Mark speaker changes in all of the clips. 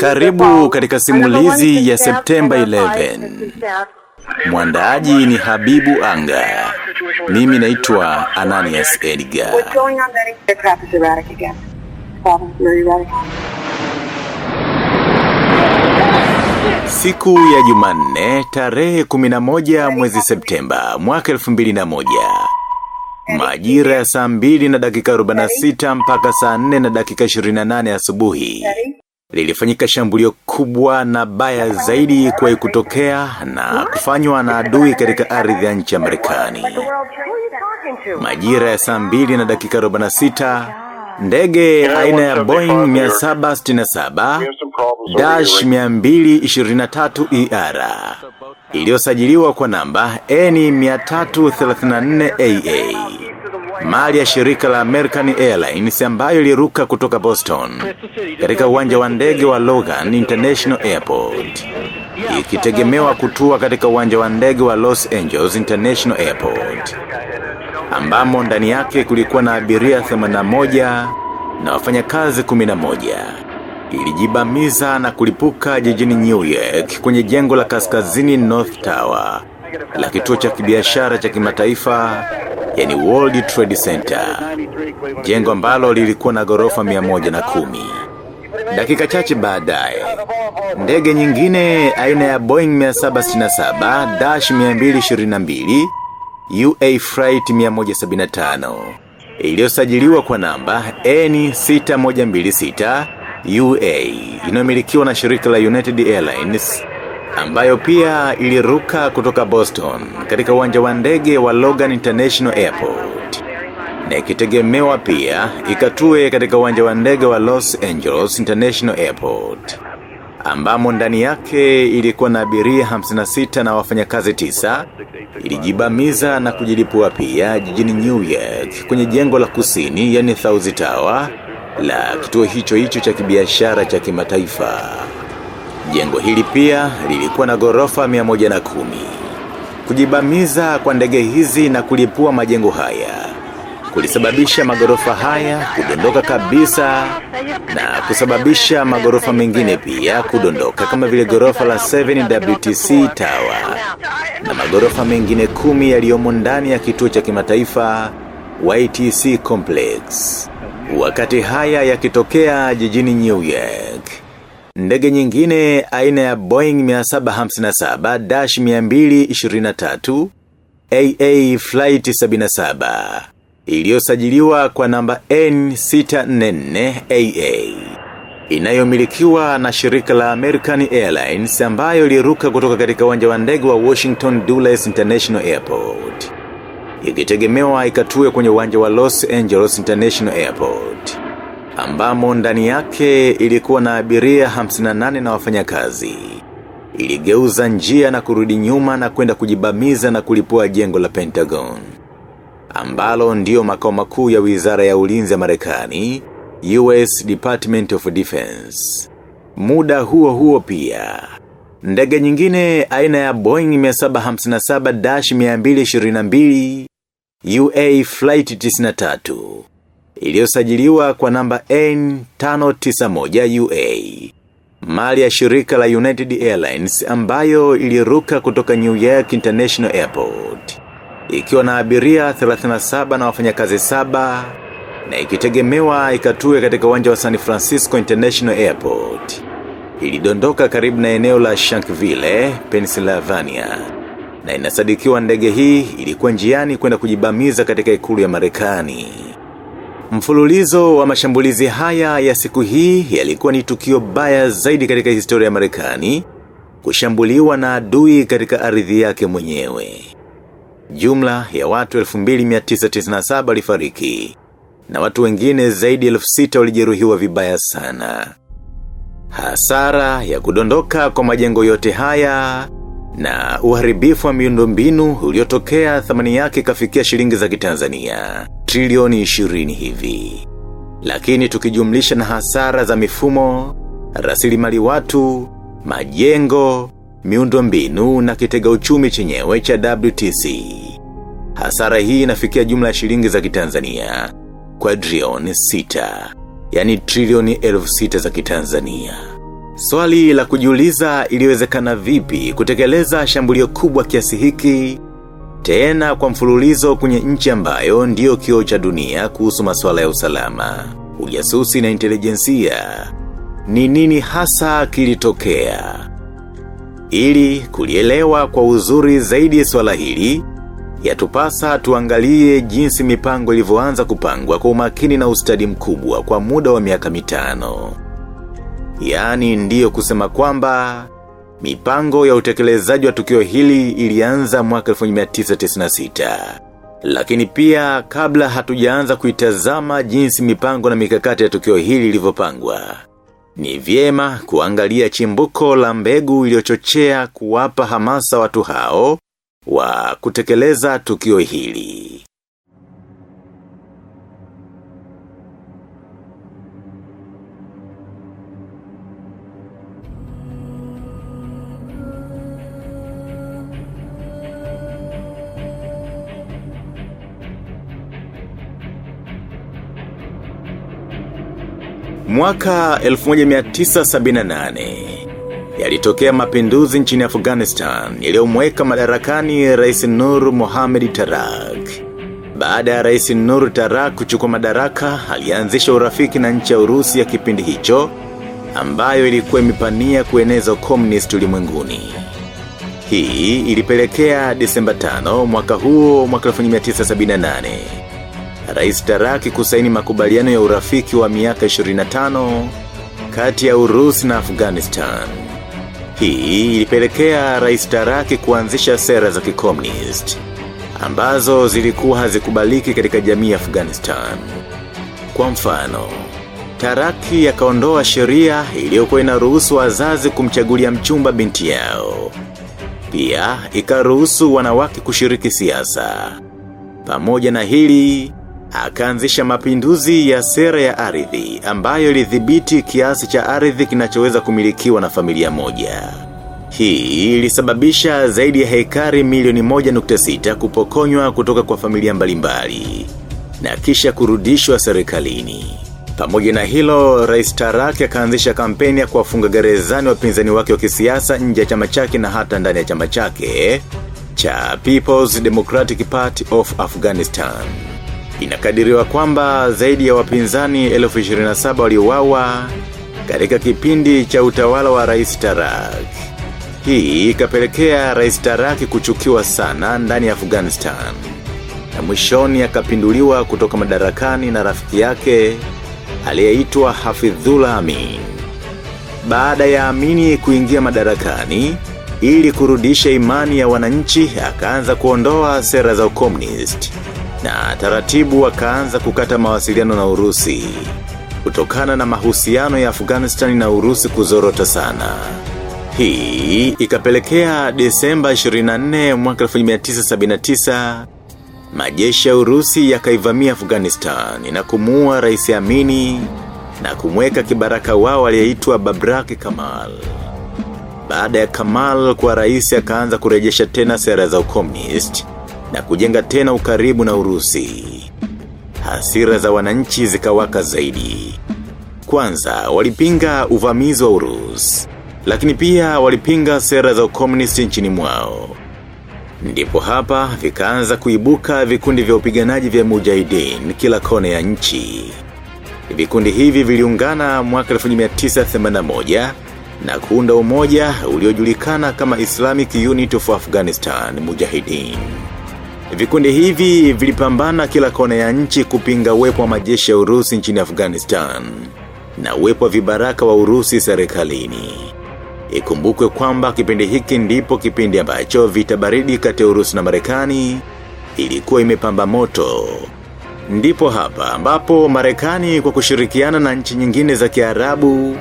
Speaker 1: Karibu katika simulizi ya September 11. Mwandaaji ni Habibu Anga. Mimi naitwa Ananias Edgar. Siku ya Jumanne tarehe 11 mwezi Septemba mwaka 2001. Majira ya saa mbili na dakika 46 mpaka saa 4 na dakika 28 asubuhi. Lilifanyika shambulio kubwa na baya zaidi kwa kutokea na kufanywa na adui katika ardhi ya nchi ya Marekani. Majira ya saa mbili na dakika 46 ndege aina ya Boeing 767 Dash 223 ER iliyosajiliwa kwa namba N334AA mali ya shirika la American Airlines ambayo iliruka kutoka Boston katika uwanja wa ndege wa Logan International Airport ikitegemewa kutua katika uwanja wa ndege wa Los Angeles International Airport ambamo ndani yake kulikuwa na abiria 81 na wafanyakazi 11 ilijibamiza na kulipuka jijini New York kwenye jengo la kaskazini North Tower la kituo cha kibiashara cha kimataifa yani World Trade Center. Jengo ambalo lilikuwa na ghorofa 110 dakika chache baadaye ndege nyingine aina ya Boeing 767 Dash 222 UA Flight 175 iliyosajiliwa kwa namba N6126 UA inayomilikiwa na shirika la United Airlines ambayo pia iliruka kutoka Boston katika uwanja wa ndege wa Logan International Airport na ikitegemewa pia ikatue katika uwanja wa ndege wa Los Angeles International Airport ambamo ndani yake ilikuwa na abiria 56 na wafanyakazi tisa, ilijibamiza na kujilipua pia jijini New York kwenye jengo la kusini yani Thousand Tower la kituo hicho hicho cha kibiashara cha kimataifa. Jengo hili pia lilikuwa na ghorofa 110. Kujibamiza kwa ndege hizi na kulipua majengo haya kulisababisha magorofa haya kudondoka kabisa na kusababisha magorofa mengine pia kudondoka kama vile gorofa la 7WTC Tower na magorofa mengine kumi yaliyomo ndani ya kituo cha kimataifa YTC Complex. Wakati haya yakitokea jijini New York, ndege nyingine aina ya Boeing 757-223 AA Flight 77 iliyosajiliwa kwa namba N644AA inayomilikiwa na shirika la American Airlines ambayo iliruka kutoka katika uwanja wa ndege wa Washington Dulles International Airport ikitegemewa ikatue kwenye uwanja wa Los Angeles International Airport ambamo ndani yake ilikuwa na abiria 58 na wafanyakazi iligeuza njia na kurudi nyuma na kwenda kujibamiza na kulipua jengo la Pentagon ambalo ndiyo makao makuu ya wizara ya ulinzi ya Marekani, US Department of Defense. Muda huo huo pia. Ndege nyingine aina ya Boeing 757-222 UA Flight 93 iliyosajiliwa kwa namba N591 UA. Mali ya shirika la United Airlines ambayo iliruka kutoka New York International Airport ikiwa na abiria 37 na wafanyakazi saba na ikitegemewa ikatue katika uwanja wa San Francisco International Airport. Ilidondoka karibu na eneo la Shankville, Pennsylvania. Na inasadikiwa ndege hii ilikuwa njiani kwenda kujibamiza katika ikulu ya Marekani. Mfululizo wa mashambulizi haya ya siku hii yalikuwa ni tukio baya zaidi katika historia ya Marekani kushambuliwa na adui katika ardhi yake mwenyewe. Jumla ya watu 2997 walifariki na watu wengine zaidi ya 6000 walijeruhiwa vibaya sana. Hasara ya kudondoka kwa majengo yote haya na uharibifu wa miundombinu uliotokea thamani yake kafikia shilingi za kitanzania trilioni 20 hivi. Lakini tukijumlisha na hasara za mifumo, rasilimali watu, majengo, miundombinu na kitega uchumi chenyewe cha WTC. Hasara hii inafikia jumla ya shilingi za kitanzania trilioni 6, yani trilioni elfu sita za kitanzania. Swali la kujiuliza iliwezekana vipi kutekeleza shambulio kubwa kiasi hiki tena kwa mfululizo kwenye nchi ambayo ndiyo kio cha dunia kuhusu masuala ya usalama, ujasusi na intelijensia. Ni nini hasa kilitokea? Ili kulielewa kwa uzuri zaidi swala hili, yatupasa tuangalie jinsi mipango ilivyoanza kupangwa kwa umakini na ustadi mkubwa kwa muda wa miaka mitano. Yaani ndiyo kusema kwamba mipango ya utekelezaji wa tukio hili ilianza mwaka 1996. Lakini pia kabla hatujaanza kuitazama jinsi mipango na mikakati ya tukio hili ilivyopangwa ni vyema kuangalia chimbuko la mbegu iliyochochea kuwapa hamasa watu hao wa kutekeleza tukio hili. Mwaka 1978 yalitokea mapinduzi nchini Afghanistan yaliyomweka madarakani Rais Nur Mohamed Tarak. Baada ya Rais Nur Tarak kuchukua madaraka, alianzisha urafiki na nchi ya Urusi ya kipindi hicho ambayo ilikuwa imepania kueneza communist ulimwenguni. Hii ilipelekea Desemba 5 mwaka huo mwaka 1978 Rais Taraki kusaini makubaliano ya urafiki wa miaka 25 kati ya Urusi na Afghanistan. Hii ilipelekea Rais Taraki kuanzisha sera za kikomunist ambazo zilikuwa hazikubaliki katika jamii ya Afghanistan. Kwa mfano, Taraki yakaondoa sheria iliyokuwa inaruhusu wazazi kumchagulia mchumba binti yao. Pia ikaruhusu wanawake kushiriki siasa. Pamoja na hili, akaanzisha mapinduzi ya sera ya ardhi ambayo ilidhibiti kiasi cha ardhi kinachoweza kumilikiwa na familia moja. Hii ilisababisha zaidi ya hekari milioni moja nukta sita kupokonywa kutoka kwa familia mbalimbali na kisha kurudishwa serikalini. Pamoja na hilo, Rais Taraki akaanzisha kampeni ya kuwafunga gerezani wapinzani wake wa kisiasa nje ya chama chake na hata ndani ya chama chake cha People's Democratic Party of Afghanistan. Inakadiriwa kwamba zaidi ya wapinzani 27 waliuawa katika kipindi cha utawala wa Rais Tarak. Hii ikapelekea Rais Tarak kuchukiwa sana ndani ya Afghanistan. Na mwishoni akapinduliwa kutoka madarakani na rafiki yake aliyeitwa Hafidhullah Amin. Baada ya Amini kuingia madarakani, ili kurudisha imani ya wananchi akaanza kuondoa sera za ukomunisti na taratibu wakaanza kukata mawasiliano na Urusi kutokana na mahusiano ya Afghanistan na Urusi kuzorota sana. Hii ikapelekea Desemba 24 mwaka 1979 majeshi ya Urusi yakaivamia Afghanistan na kumuua Rais Amini na kumweka kibaraka wao aliyeitwa Babrak Kamal. Baada ya Kamal kwa rais akaanza kurejesha tena sera za ukomunisti na kujenga tena ukaribu na Urusi. Hasira za wananchi zikawaka zaidi. Kwanza walipinga uvamizi wa Urusi, lakini pia walipinga sera za ukomunisti nchini mwao. Ndipo hapa vikaanza kuibuka vikundi vya upiganaji vya mujahideen kila kone ya nchi. Vikundi hivi viliungana mwaka 1981 na kuunda umoja uliojulikana kama Islamic Unit of Afghanistan Mujahideen. Vikundi hivi vilipambana kila kona ya nchi kupinga uwepo wa majeshi ya Urusi nchini Afghanistan na uwepo wa vibaraka wa Urusi serikalini. Ikumbukwe kwamba kipindi hiki ndipo kipindi ambacho vita baridi kati ya Urusi na Marekani ilikuwa imepamba moto. Ndipo hapa ambapo Marekani kwa kushirikiana na nchi nyingine za Kiarabu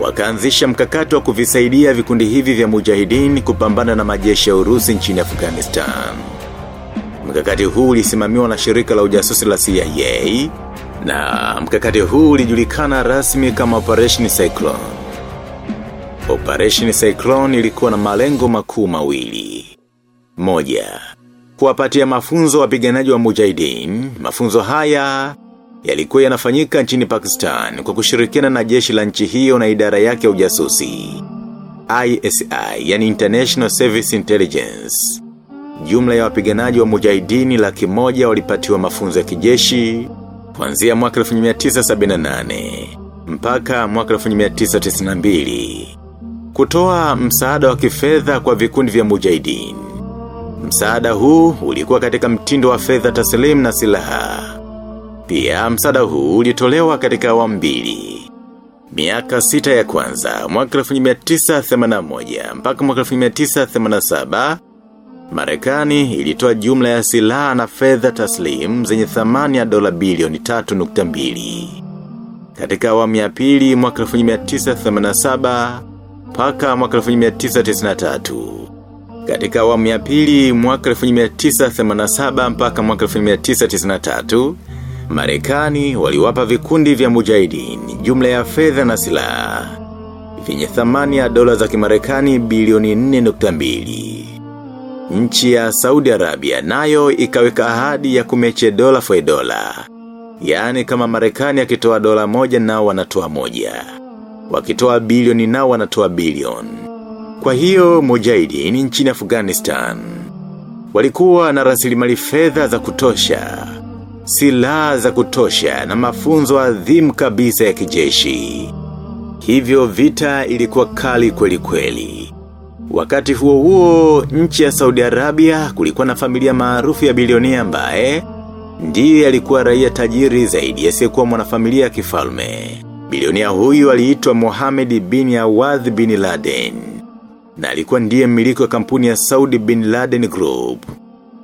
Speaker 1: wakaanzisha mkakati wa kuvisaidia vikundi hivi vya mujahidini kupambana na majeshi ya Urusi nchini Afghanistan. Mkakati huu ulisimamiwa na shirika la ujasusi la CIA na mkakati huu ulijulikana rasmi kama Operation Cyclone. Operation Cyclone ilikuwa na malengo makuu mawili. Moja, kuwapatia mafunzo wapiganaji wa mujahideen, mafunzo haya yalikuwa yanafanyika nchini Pakistan kwa kushirikiana na jeshi la nchi hiyo na idara yake ya ujasusi. ISI, yani International Service Intelligence. Jumla ya wapiganaji wa mujahidini laki moja walipatiwa mafunzo ya kijeshi kuanzia mwaka 1978 mpaka mwaka 1992 kutoa msaada wa kifedha kwa vikundi vya mujahidin. Msaada huu ulikuwa katika mtindo wa fedha taslim na silaha. Pia msaada huu ulitolewa katika awamu mbili. Miaka sita ya kwanza, mwaka 1981 mpaka mwaka 1987, Marekani ilitoa jumla ya silaha na fedha taslim zenye thamani ya dola bilioni 3.2. Katika awamu ya pili mwaka 1987 mpaka mwaka 1993. Katika awamu ya pili mwaka 1987 mpaka mwaka 1993, Marekani waliwapa vikundi vya mujahidin jumla ya fedha na silaha vyenye thamani ya dola za kimarekani bilioni 4.2. Nchi ya Saudi Arabia nayo ikaweka ahadi ya kumeche dola fwe dola. Yani kama Marekani akitoa dola moja nao wanatoa moja. Wakitoa bilioni nao wanatoa bilioni. Kwa hiyo mujahidin nchini Afghanistan walikuwa na rasilimali fedha za kutosha, silaha za kutosha na mafunzo adhimu kabisa ya kijeshi. Hivyo vita ilikuwa kali kweli kweli. Wakati huo huo, nchi ya Saudi Arabia kulikuwa na familia maarufu ya bilionia ambaye ndiye alikuwa raia tajiri zaidi asiyekuwa mwanafamilia ya kifalme. Bilionia huyu aliitwa Mohamed bin Awadh bin Laden na alikuwa ndiye mmiliki wa kampuni ya Saudi bin Laden Group,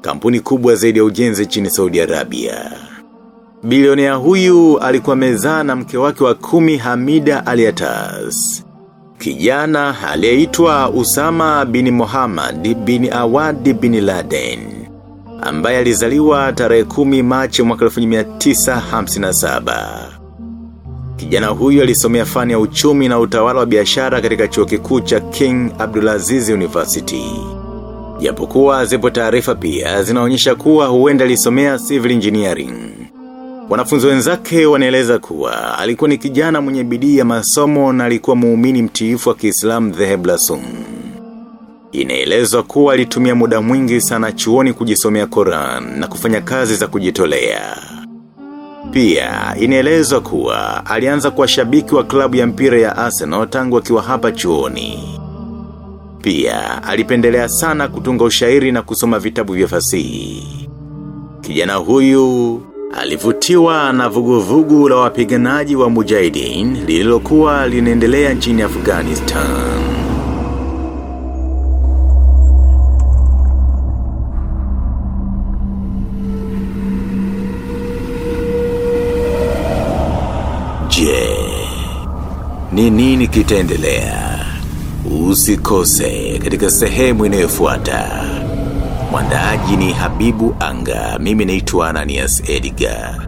Speaker 1: kampuni kubwa zaidi ya ujenzi nchini Saudi Arabia. Bilionea huyu alikuwa mezaa na mke wake wa kumi Hamida Aliatas. Kijana aliyeitwa Usama bin Muhammad bin Awad bin Laden ambaye alizaliwa tarehe kumi Machi mwaka 1957. Kijana huyu alisomea fani ya uchumi na utawala wa biashara katika chuo kikuu cha King Abdulaziz University. Japokuwa zipo taarifa pia zinaonyesha kuwa huenda alisomea civil engineering. Wanafunzi wenzake wanaeleza kuwa alikuwa ni kijana mwenye bidii ya masomo na alikuwa muumini mtiifu wa Kiislamu dhehebu la Sunni. Inaelezwa kuwa alitumia muda mwingi sana chuoni kujisomea Koran na kufanya kazi za kujitolea. Pia, inaelezwa kuwa alianza kuwa shabiki wa klabu ya mpira ya Arsenal tangu akiwa hapa chuoni. Pia, alipendelea sana kutunga ushairi na kusoma vitabu vya fasihi. Kijana huyu, alivutiwa na vuguvugu la wapiganaji wa Mujahideen lililokuwa linaendelea nchini Afghanistan. Je, ni nini kitaendelea? Usikose katika sehemu inayofuata. Mwandaaji ni Habibu Anga, mimi naitwa Ananias Edgar.